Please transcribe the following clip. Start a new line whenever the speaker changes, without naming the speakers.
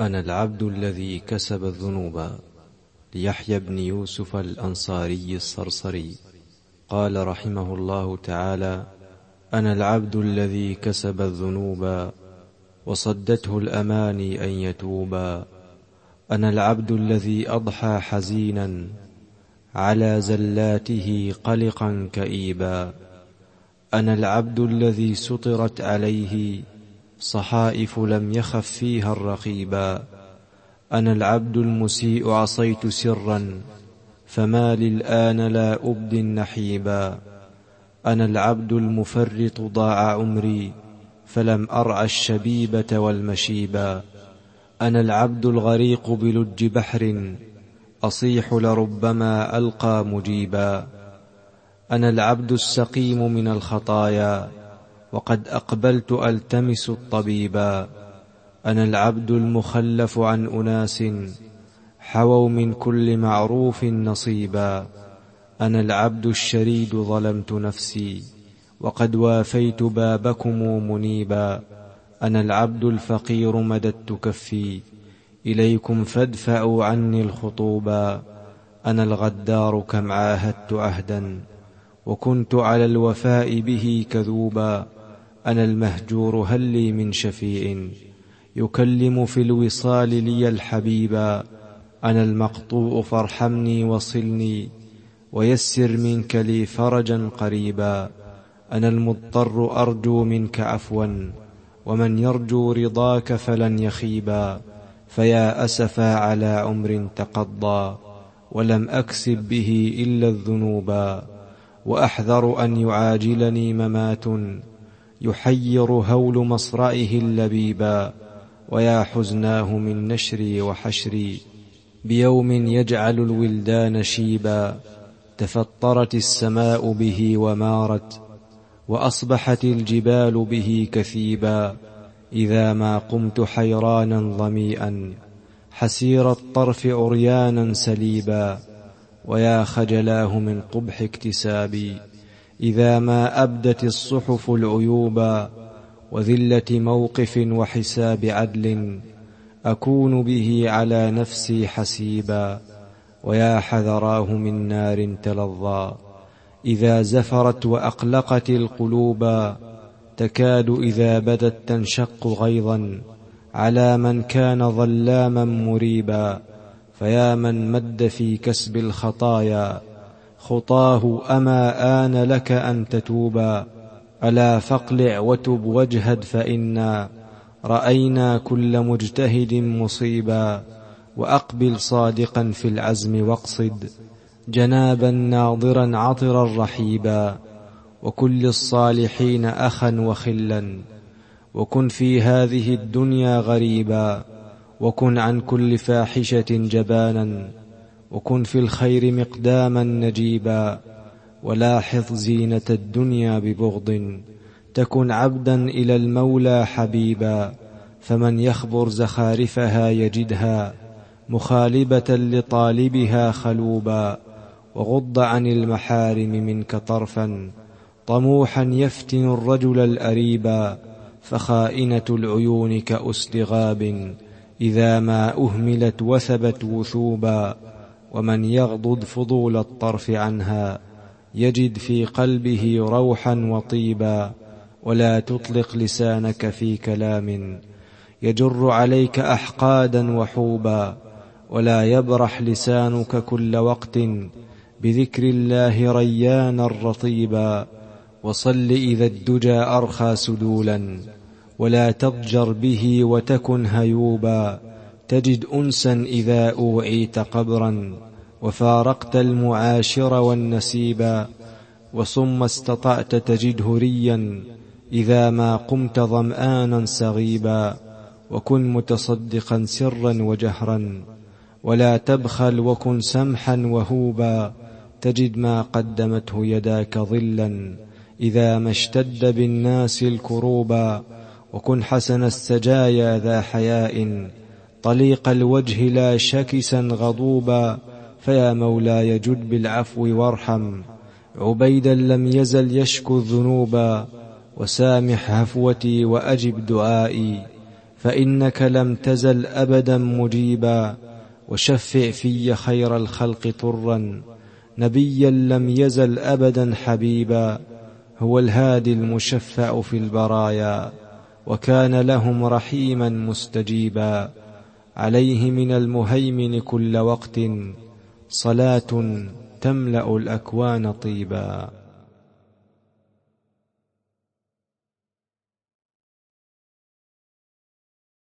أنا العبد الذي كسب الذنوب. ليحيى بن يوسف الأنصاري الصرصري. قال رحمه الله تعالى أنا العبد الذي كسب الذنوب. وصدته الأماني أن يتوبا أنا العبد الذي أضحى حزينا. على زلاته قلقا كئيبا. أنا العبد الذي سطرت عليه. صحائف لم يخف فيها الرقيبا أنا العبد المسيء عصيت سرا فما للآن لا أبدي النحيبا أنا العبد المفرط ضاع عمري فلم أرع الشبيبة والمشيبا أنا العبد الغريق بلج بحر أصيح لربما ألقى مجيبا. أنا العبد السقيم من الخطايا وقد أقبلت ألتمس الطبيبا أنا العبد المخلف عن أناس حووا من كل معروف نصيبا أنا العبد الشريد ظلمت نفسي وقد وافيت بابكم منيبا أنا العبد الفقير مددت كفي إليكم فادفعوا عني الخطوبا أنا الغدار كم عاهدت عهدا وكنت على الوفاء به كذوبا. أنا المهجور هل لي من شفيع؟ يكلم في الوصال لي الحبيبا أنا المقطوع فارحمني وصلني ويسر منك لي فرجا قريبا. أنا المضطر أرجو منك عفوا ومن يرجو رضاك فلن يخيبا. فيا أسفا على عمر تقضى ولم أكسب به إلا الذنوبا وأحذر أن يعاجلني ممات. يحير هول مصرعه اللبيبا ويا حزناه من نشري وحشري بيوم يجعل الولدان شيبا تفطرت السماء به ومارت وأصبحت الجبال به كثيبا إذا ما قمت حيرانا ظميئا حسير الطرف عريانا سليبا ويا خجلاه من قبح اكتسابي إذا ما أبدت الصحف العيوبا وذلة موقف وحساب عدل أكون به على نفسي حسيبا ويا حذراه من نار تلظى. إذا زفرت وأقلقت القلوبا تكاد إذا بدت تنشق غيظا. على من كان ظلاما مريبا فيا من مد في كسب الخطايا. خطاه أما آن لك أن تتوبا ألا فاقلع وتب واجهد فإنا رأينا كل مجتهد مصيبا. وأقبل صادقا في العزم واقصد جنابا ناظرا عطرا رحيبا وكل الصالحين أخا وخلا. وكن في هذه الدنيا غريبا. وكن عن كل فاحشة جبانا. وكن في الخير مقداما نجيبا ولاحظ زينة الدنيا ببغض تكن عبدا إلى المولى حبيبا فمن يخبر زخارفها يجدها مخالبة لطالبها خلوبا وغض عن المحارم منك طرفا طموحا يفتن الرجل الأريبا فخائنة العيون كأسد غاب إذا ما أهملت وثبت وثوبا ومن يغضض فضول الطرف عنها يجد في قلبه روحا وطيبا ولا تطلق لسانك في كلام يجر عليك أحقادا وحوبا ولا يبرح لسانك كل وقت بذكر الله ريانا رطيبا وصل إذا الدجى أرخى سدولا ولا تضجر به وتكن هيوبا تجد أنسا إذا أوعيت قبرا وفارقت المعاشر والنسيبا وصم استطعت تجده ريا إذا ما قمت ظمآنا سغيبا وكن متصدقا سرا وجهرا ولا تبخل وكن سمحا وهوبا تجد ما قدمته يداك ظلا إذا ما اشتد بالناس الكروبا وكن حسن السجايا ذا حياء طليق الوجه لا شكسا غضوبا فيا مولاي جد بالعفو وارحم. عبيدا لم يزل يشكو الذنوبا وسامح هفوتي وأجب دعائي. فإنك لم تزل أبدا مجيبا وشفع في خير الخلق طرا. نبيا لم يزل أبدا حبيبا هو الهادي المشفع في البرايا. وكان لهم رحيما مستجيبا. عليه من المهيمن كل وقت. صلاة تملأ الأكوان طيبا.